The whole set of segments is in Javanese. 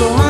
so I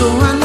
sowan